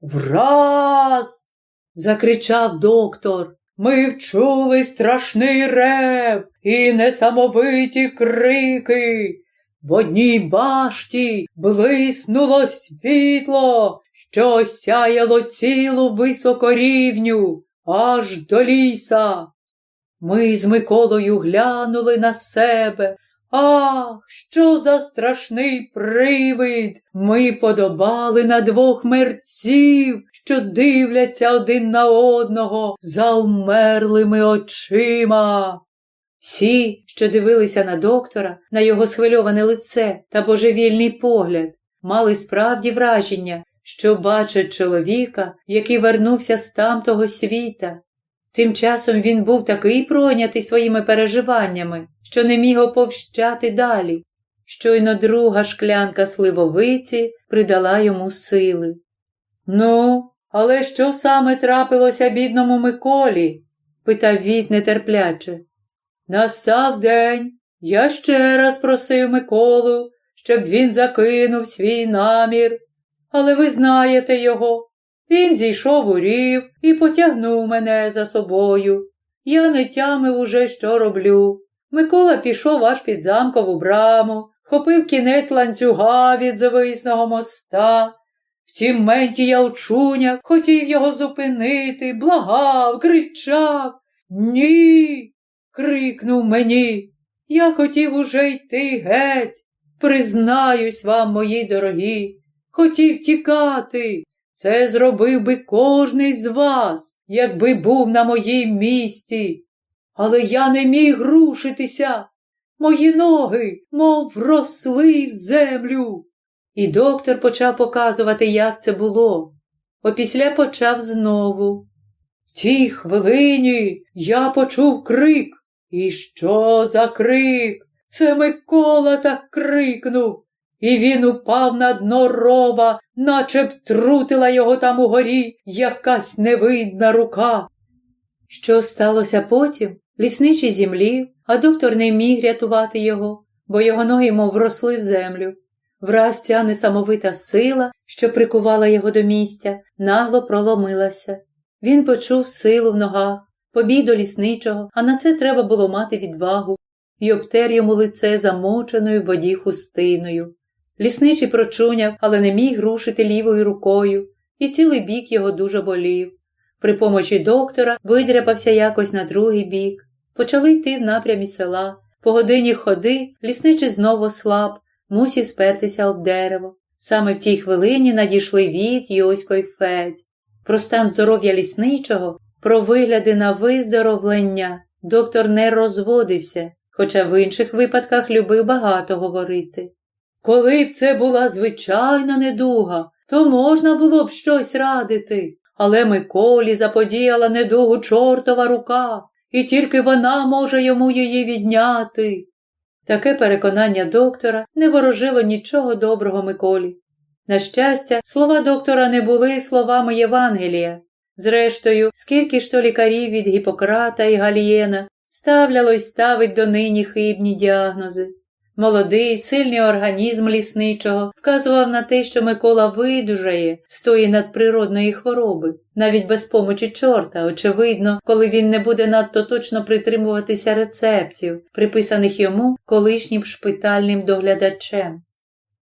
Враз. закричав доктор. Ми вчули страшний рев і несамовиті крики. В одній башті блиснуло світло, що осяяло цілу високорівню, аж до ліса. Ми з Миколою глянули на себе. Ах, що за страшний привид! Ми подобали на двох мерців, що дивляться один на одного завмерлими очима. Всі, що дивилися на доктора, на його схвильоване лице та божевільний погляд, мали справді враження, що бачать чоловіка, який вернувся з тамтого світа. Тим часом він був такий пройнятий своїми переживаннями, що не міг оповщати далі. Щойно друга шклянка сливовиці придала йому сили. Ну, але що саме трапилося бідному Миколі? питав Віт нетерпляче. Настав день. Я ще раз просив Миколу, щоб він закинув свій намір. Але ви знаєте його. Він зійшов у рів і потягнув мене за собою. Я не тямив уже, що роблю. Микола пішов аж під замкову браму, вхопив кінець ланцюга від зависного моста. В тім менті я очуняв, хотів його зупинити, благав, кричав. Ні. крикнув мені. Я хотів уже йти геть. Признаюсь вам, мої дорогі, хотів тікати. Це зробив би кожний з вас, якби був на моїм місці. Але я не міг рушитися. Мої ноги, мов вросли в землю. І доктор почав показувати, як це було. Опісля почав знову. В тій хвилині я почув крик. І що за крик? Це Микола так крикнув. І він упав на дно рова, наче б трутила його там угорі якась невидна рука. Що сталося потім? Лісничий зімлів, а доктор не міг рятувати його, бо його ноги мов вросли в землю. Враз ця несамовита сила, що прикувала його до місця, нагло проломилася. Він почув силу в ногах, побіг до лісничого, а на це треба було мати відвагу, і обтер йому лице замоченою в воді хустиною. Лісничий прочуняв, але не міг рушити лівою рукою, і цілий бік його дуже болів. При помочі доктора видряпався якось на другий бік. Почали йти в напрямі села. По годині ходи лісничий знову слаб, мусів спертися об дерево. Саме в тій хвилині надійшли від Йосько й Федь. Про стан здоров'я лісничого, про вигляди на виздоровлення доктор не розводився, хоча в інших випадках любив багато говорити. Коли б це була звичайна недуга, то можна було б щось радити, але Миколі заподіяла недугу чортова рука, і тільки вона може йому її відняти. Таке переконання доктора не ворожило нічого доброго Миколі. На щастя, слова доктора не були словами Євангелія. Зрештою, скільки ж то лікарів від Гіппократа і Галієна ставляло й ставить донині хибні діагнози. Молодий, сильний організм лісничого вказував на те, що Микола видужає з тої надприродної хвороби, навіть без помочі чорта, очевидно, коли він не буде надто точно притримуватися рецептів, приписаних йому колишнім шпитальним доглядачем.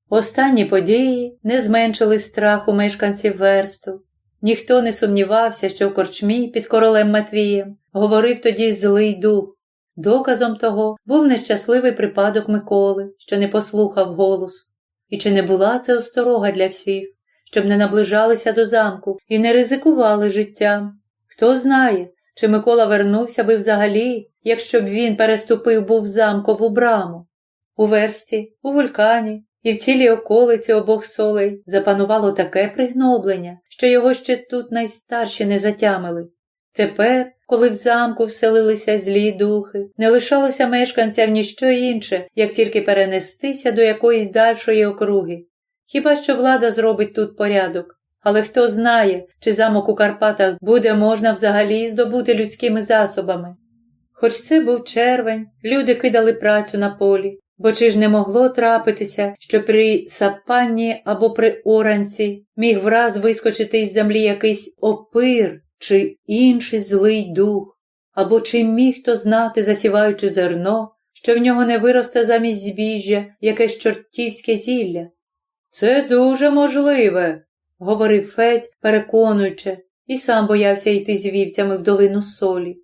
Останні події не зменшили страху мешканців версту. Ніхто не сумнівався, що в корчмі під королем Матвієм говорив тоді злий дух. Доказом того був нещасливий припадок Миколи, що не послухав голосу. І чи не була це осторога для всіх, щоб не наближалися до замку і не ризикували життям? Хто знає, чи Микола вернувся би взагалі, якщо б він переступив був замкову браму. У версті, у вулкані і в цілій околиці обох солей запанувало таке пригноблення, що його ще тут найстарші не затямили. Тепер, коли в замку вселилися злі духи, не лишалося мешканцям ніщо інше, як тільки перенестися до якоїсь дальшої округи. Хіба що влада зробить тут порядок, але хто знає, чи замок у Карпатах буде можна взагалі здобути людськими засобами. Хоч це був червень, люди кидали працю на полі, бо чи ж не могло трапитися, що при сапанні або при оранці міг враз вискочити із землі якийсь опир чи інший злий дух. Або чи міг хто знати, засіваючи зерно, що в нього не виросте замість збіжжя якесь чортівське зілля? Це дуже можливе, говорив Федь, переконуючи, і сам боявся йти з вівцями в долину солі.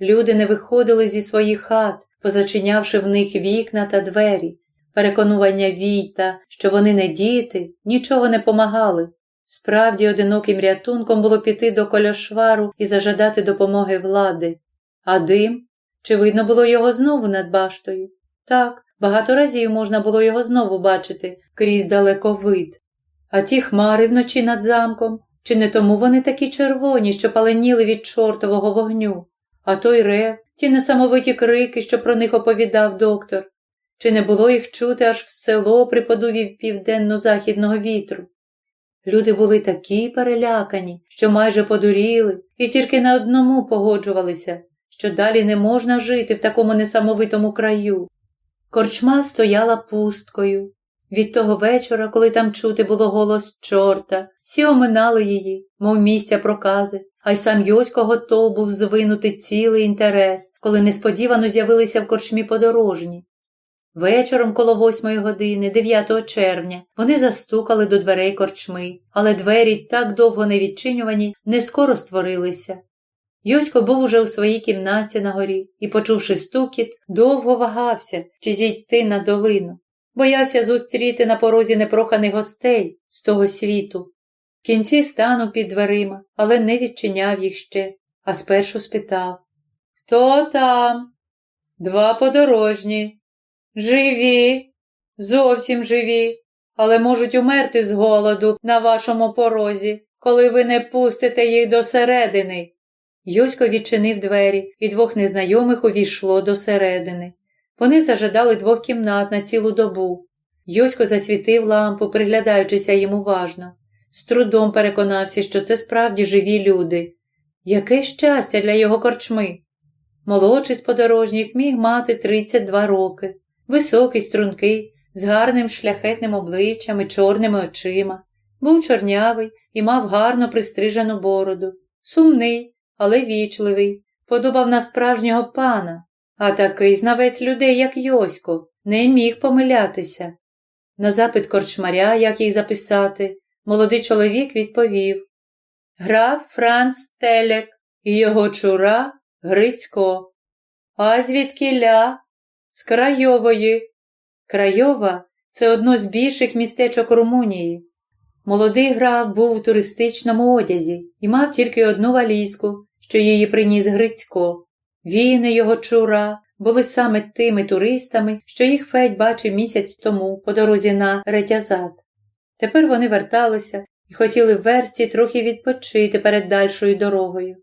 Люди не виходили зі своїх хат, позачинявши в них вікна та двері. Переконування війта, що вони не діти, нічого не помагали. Справді, одиноким рятунком було піти до коляшвару і зажадати допомоги влади. А дим? Чи видно було його знову над баштою? Так, багато разів можна було його знову бачити крізь далековид. А ті хмари вночі над замком, чи не тому вони такі червоні, що паленіли від чортового вогню, а той рев, ті несамовиті крики, що про них оповідав доктор, чи не було їх чути аж в село при подуві південно-західного вітру? Люди були такі перелякані, що майже подуріли, і тільки на одному погоджувалися, що далі не можна жити в такому несамовитому краю. Корчма стояла пусткою. Від того вечора, коли там чути було голос чорта, всі оминали її, мов місця прокази, а й сам Йосько готов був звинути цілий інтерес, коли несподівано з'явилися в корчмі подорожні. Вечором коло восьмої години, 9 червня, вони застукали до дверей корчми, але двері, так довго не відчинювані, не скоро створилися. Йосько був уже у своїй кімнаті на горі і, почувши стукіт, довго вагався, чи зійти на долину. Боявся зустріти на порозі непроханих гостей з того світу. В кінці станув під дверима, але не відчиняв їх ще, а спершу спитав Хто там? Два подорожні. Живі, зовсім живі, але можуть умерти з голоду на вашому порозі, коли ви не пустите їх до середини. Йосько відчинив двері, і двох незнайомих увійшло до середини. Вони зажадали двох кімнат на цілу добу. Йосько засвітив лампу, приглядаючися їм уважно. З трудом переконався, що це справді живі люди. Яке щастя для його корчми. Молодший з подорожніх міг мати 32 роки, високий, стрункий, з гарним шляхетним обличчям і чорними очима. Був чорнявий і мав гарно пристрижену бороду, сумний, але вічливий, подобав на справжнього пана, а такий знавець людей, як Йосько, не міг помилятися. На запит корчмаря, як їх записати, молодий чоловік відповів Граф Франц Телек і його чура Грицько. А звідкіля? З Крайової. Крайова це одно з більших містечок Румунії. Молодий граф був у туристичному одязі і мав тільки одну валізку, що її приніс Грицько. Він і його чура були саме тими туристами, що їх Федь бачив місяць тому по дорозі на Ретязат. Тепер вони верталися і хотіли в версті трохи відпочити перед дальшою дорогою.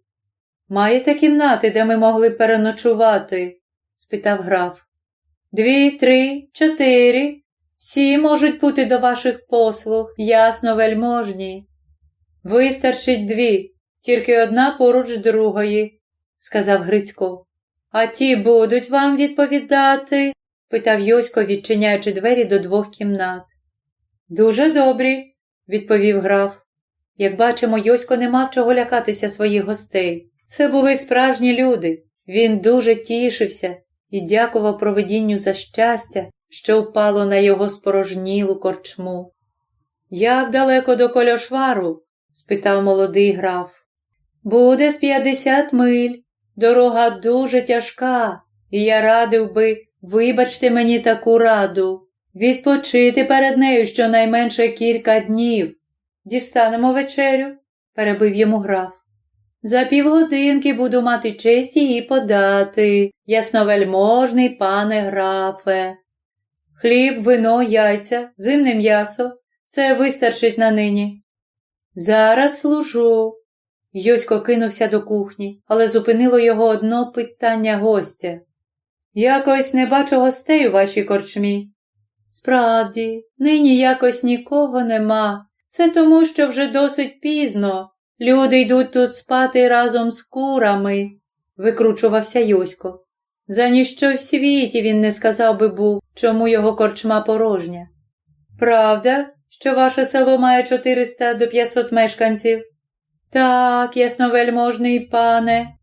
Маєте кімнати, де ми могли переночувати? спитав граф. Дві, три, чотири. Всі можуть бути до ваших послуг, ясно вельможні. Вистачить дві, тільки одна поруч другої, сказав Грицько. А ті будуть вам відповідати? питав Йосько, відчиняючи двері до двох кімнат. Дуже добрі, відповів граф. Як бачимо, Йосько не мав чого лякатися своїх гостей. Це були справжні люди. Він дуже тішився і дякував проведінню за щастя, що впало на його спорожнілу корчму. Як далеко до Кольошвару? спитав молодий граф. Буде з п'ятдесят миль. Дорога дуже тяжка, і я радив би, вибачте мені таку раду, відпочити перед нею щонайменше кілька днів. Дістанемо вечерю, перебив йому граф. За півгодинки буду мати честь її подати, ясновельможний пане графе. Хліб, вино, яйця, зимне м'ясо це вистачить на нині. Зараз служу. Йосько кинувся до кухні, але зупинило його одно питання гостя. Якось не бачу гостей у вашій корчмі. Справді, нині якось нікого нема. Це тому, що вже досить пізно. Люди йдуть тут спати разом з курами, викручувався Йосько. За ніщо в світі він не сказав би був, чому його корчма порожня. Правда, що ваше село має 400 до 500 мешканців? Так, ясновельможний пане.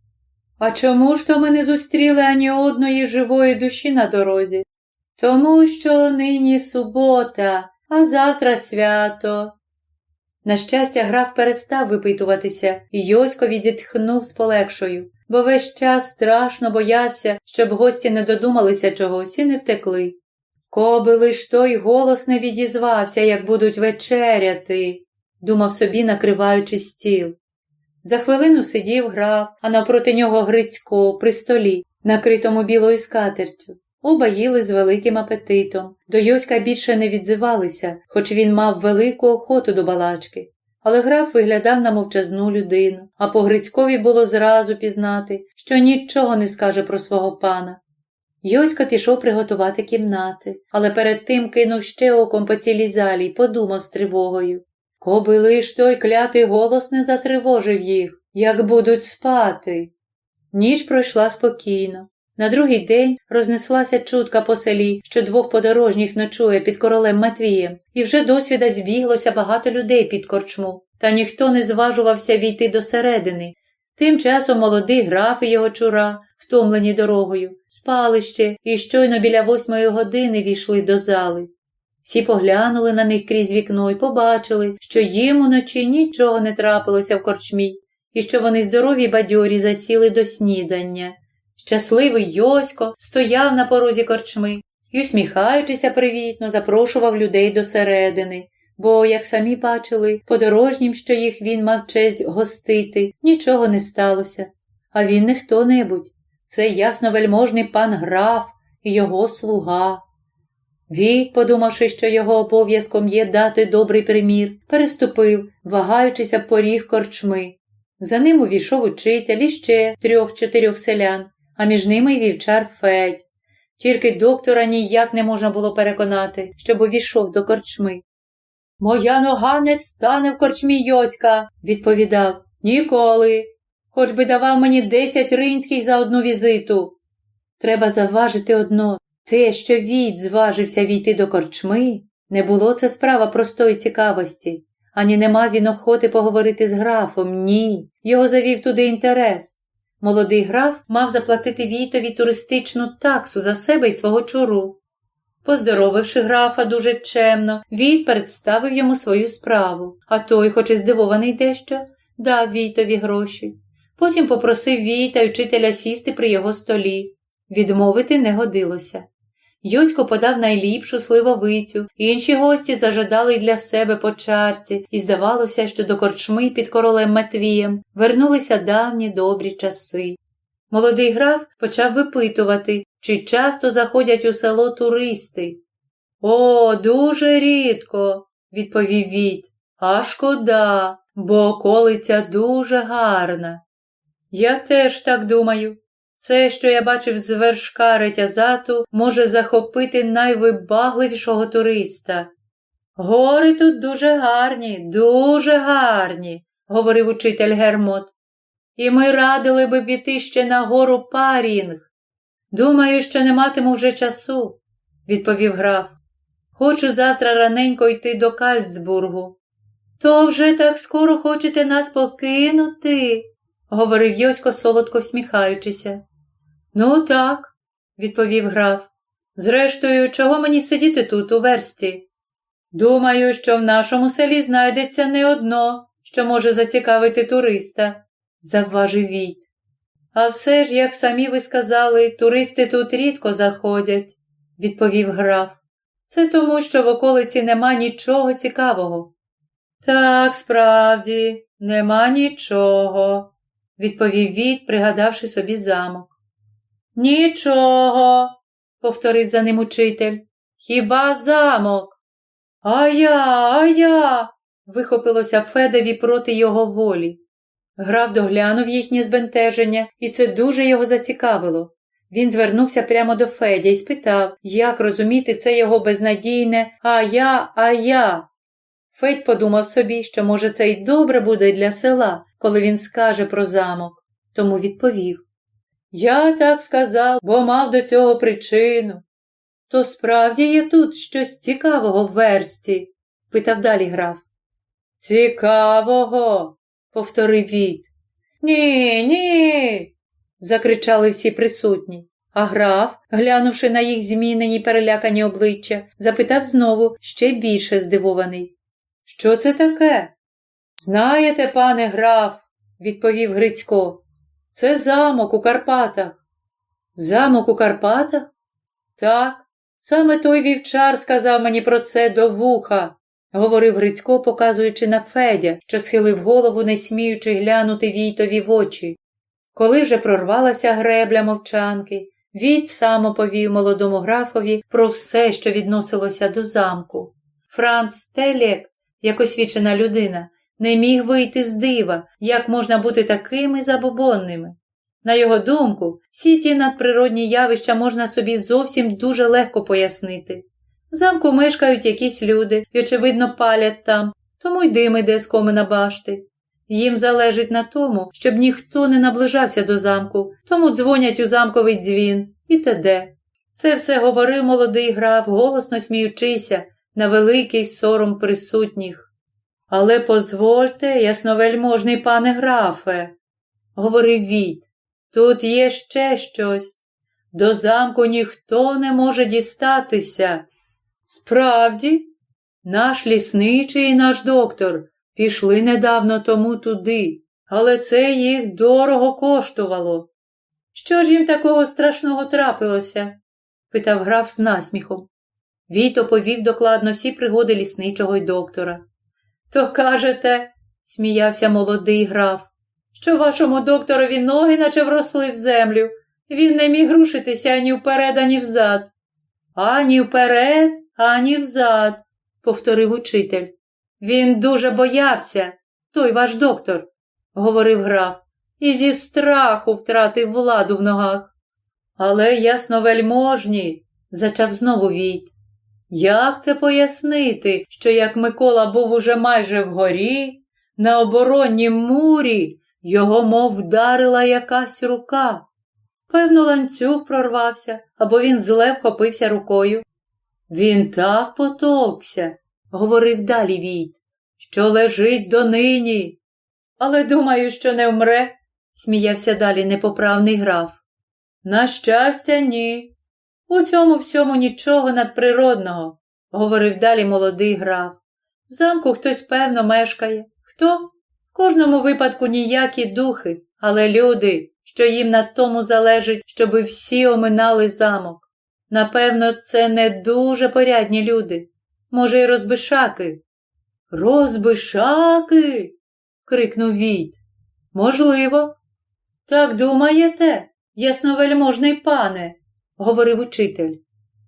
А чому ж то ми не зустріли ані одної живої душі на дорозі? Тому що нині субота, а завтра свято. На щастя, граф перестав випитуватися, і Йосько відітхнув з полегшою, бо весь час страшно боявся, щоб гості не додумалися чогось і не втекли. Коби лиш той голос не відізвався, як будуть вечеряти, думав собі, накриваючи стіл. За хвилину сидів граф, а навпроти нього Грицько при столі, накритому білою скатертю. Оба їли з великим апетитом. До Йоська більше не відзивалися, хоч він мав велику охоту до балачки. Але граф виглядав на мовчазну людину, а по Грицькові було зразу пізнати, що нічого не скаже про свого пана. Йоська пішов приготувати кімнати, але перед тим кинув ще оком по цілій залі й подумав з тривогою. Коби лиш той клятий голос не затривожив їх, як будуть спати. Ніч пройшла спокійно. На другий день рознеслася чутка по селі, що двох подорожніх ночує під королем Матвієм, і вже досвіда збіглося багато людей під корчму, та ніхто не зважувався війти до середини. Тим часом молодий граф і його чура, втомлені дорогою, спали ще і щойно біля восьмої години війшли до зали. Всі поглянули на них крізь вікно і побачили, що їм уночі нічого не трапилося в корчмі, і що вони здорові й бадьорі засіли до снідання. Щасливий Йосько стояв на порозі корчми і, усміхаючися привітно, запрошував людей до середини, бо, як самі бачили, подорожнім, що їх він мав честь гостити, нічого не сталося. А він не хто небудь. Це ясновельможний пан граф і його слуга. Війт, подумавши, що його обов'язком є дати добрий примір, переступив, вагаючися поріг корчми. За ним увійшов учитель іще трьох-чотирьох селян, а між ними й вівчар Федь. Тільки доктора ніяк не можна було переконати, щоб увійшов до корчми. Моя нога не стане в корчмі Йоська, відповідав. Ніколи. Хоч би давав мені десять ринських за одну візиту. Треба заважити одно те, що Війт зважився війти до корчми, не було це справа простої цікавості, ані не мав він охоти поговорити з графом, ні. Його завів туди інтерес. Молодий граф мав заплатити Війтові туристичну таксу за себе і свого чору. Поздоровивши графа дуже чемно, Війт представив йому свою справу, а той, хоч і здивований дещо, дав Війтові гроші. Потім попросив Війта й учителя сісти при його столі. Відмовити не годилося. Йосько подав найліпшу сливовицю, інші гості зажадали для себе по чарці, і здавалося, що до корчми під королем Матвієм вернулися давні добрі часи. Молодий граф почав випитувати, чи часто заходять у село туристи. О, дуже рідко, відповів Віт. А шкода, бо околиця дуже гарна. Я теж так думаю, це, що я бачив з вершка ретязату, може захопити найвибагливішого туриста. Гори тут дуже гарні, дуже гарні, говорив учитель Гермот. І ми радили би піти ще на гору Парінг. Думаю, що не матиму вже часу, відповів граф. Хочу завтра раненько йти до Кальцбургу. То вже так скоро хочете нас покинути, говорив Йосько солодко всміхаючися. Ну, так, відповів граф. Зрештою, чого мені сидіти тут, у версті? Думаю, що в нашому селі знайдеться не одно, що може зацікавити туриста, завважив Війт. А все ж, як самі ви сказали, туристи тут рідко заходять, відповів граф. Це тому, що в околиці нема нічого цікавого. Так, справді, нема нічого, відповів Війт, пригадавши собі замок. Нічого, повторив за ним учитель. Хіба замок? А я, а я. вихопилося Федеві проти його волі. Граф доглянув їхнє збентеження, і це дуже його зацікавило. Він звернувся прямо до Федя і спитав, як розуміти це його безнадійне А я, а я. Федь подумав собі, що, може, це й добре буде для села, коли він скаже про замок, тому відповів я так сказав, бо мав до цього причину. То справді є тут щось цікавого в версті? питав далі граф. Цікавого, повторив Віт. Ні, ні. закричали всі присутні. А граф, глянувши на їх змінені перелякані обличчя, запитав знову ще більше здивований. Що це таке? Знаєте, пане граф, відповів Грицько, це замок у Карпатах. Замок у Карпатах? Так, саме той вівчар сказав мені про це до вуха, говорив Грицько, показуючи на Федя, що схилив голову, не сміючи глянути війтові в очі. Коли вже прорвалася гребля мовчанки, Війт сам оповів молодому графові про все, що відносилося до замку. Франц Телек, як освічена людина, не міг вийти з дива, як можна бути такими забобонними. На його думку, всі ті надприродні явища можна собі зовсім дуже легко пояснити. В замку мешкають якісь люди і, очевидно, палять там, тому й дим іде з комина башти. Їм залежить на тому, щоб ніхто не наближався до замку, тому дзвонять у замковий дзвін і т.д. Це все говорив молодий граф, голосно сміючися на великий сором присутніх. Але позвольте, ясновельможний пане графе, говорив Віт, тут є ще щось. До замку ніхто не може дістатися. Справді, наш лісничий і наш доктор пішли недавно тому туди, але це їх дорого коштувало. Що ж їм такого страшного трапилося? питав граф з насміхом. Віт оповів докладно всі пригоди лісничого й доктора. То кажете, сміявся молодий граф, що вашому докторові ноги наче вросли в землю. Він не міг рушитися ані вперед, ані взад. Ані вперед, ані взад, повторив учитель. Він дуже боявся, той ваш доктор, говорив граф, і зі страху втратив владу в ногах. Але ясновельможні, зачав знову Війт. Як це пояснити, що як Микола був уже майже вгорі, на обороннім мурі його мов вдарила якась рука? Певно, ланцюг прорвався, або він зле вхопився рукою. Він так потокся, говорив далі Війт, що лежить донині. Але думаю, що не вмре, сміявся далі непоправний граф. На щастя, ні. У цьому всьому нічого надприродного, говорив далі молодий граф. В замку хтось, певно, мешкає. Хто? В кожному випадку ніякі духи, але люди, що їм на тому залежить, щоби всі оминали замок. Напевно, це не дуже порядні люди, може, й розбишаки. Розбишаки. крикнув Війт. Можливо. Так думаєте, ясновельможний пане, говорив учитель.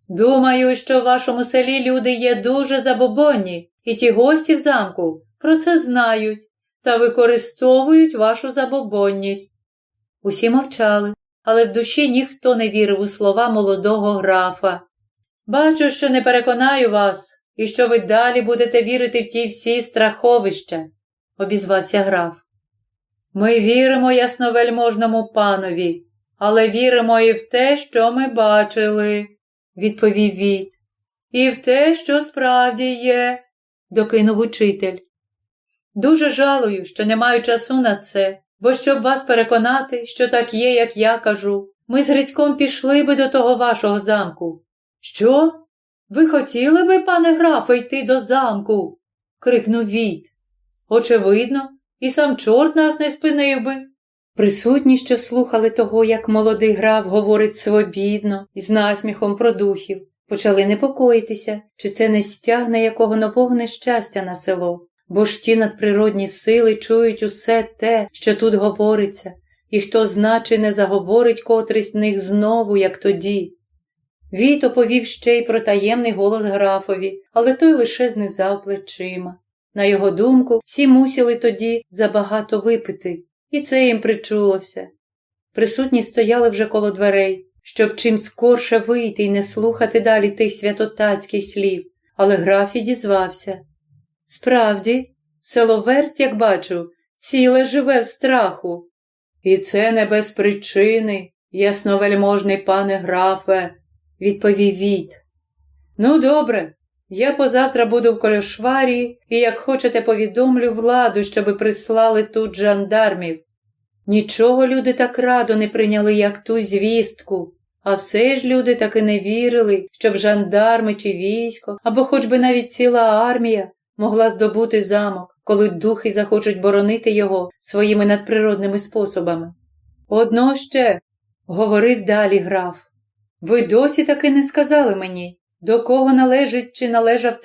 Думаю, що в вашому селі люди є дуже забобонні, і ті гості в замку про це знають та використовують вашу забобонність. Усі мовчали, але в душі ніхто не вірив у слова молодого графа. Бачу, що не переконаю вас, і що ви далі будете вірити в ті всі страховища, обізвався граф. Ми віримо ясновельможному панові, але віримо і в те, що ми бачили, відповів Віт. І в те, що справді є, докинув учитель. Дуже жалую, що не маю часу на це, бо щоб вас переконати, що так є, як я кажу, ми з Грицьком пішли би до того вашого замку. Що? Ви хотіли би, пане графе, йти до замку? крикнув Віт. Очевидно, і сам чорт нас не спинив би. Присутні, що слухали того, як молодий граф говорить свобідно і з насміхом про духів, почали непокоїтися, чи це не стягне якого нового нещастя на село, бо ж ті надприродні сили чують усе те, що тут говориться, і хто значить не заговорить котрийсь з них знову, як тоді. Віт оповів ще й про таємний голос графові, але той лише знизав плечима. На його думку, всі мусили тоді забагато випити, і це їм причулося. Присутні стояли вже коло дверей, щоб чим скорше вийти і не слухати далі тих святотацьких слів, але граф і дізвався. Справді, село Верст, як бачу, ціле живе в страху. І це не без причини, ясновельможний пане графе, відповів Віт. Ну, добре, я позавтра буду в Колешварі і, як хочете, повідомлю владу, щоби прислали тут жандармів. Нічого люди так радо не прийняли, як ту звістку. А все ж люди таки не вірили, щоб жандарми чи військо, або хоч би навіть ціла армія могла здобути замок, коли духи захочуть боронити його своїми надприродними способами. Одно ще, говорив далі граф, ви досі таки не сказали мені, до кого належить чи належав цей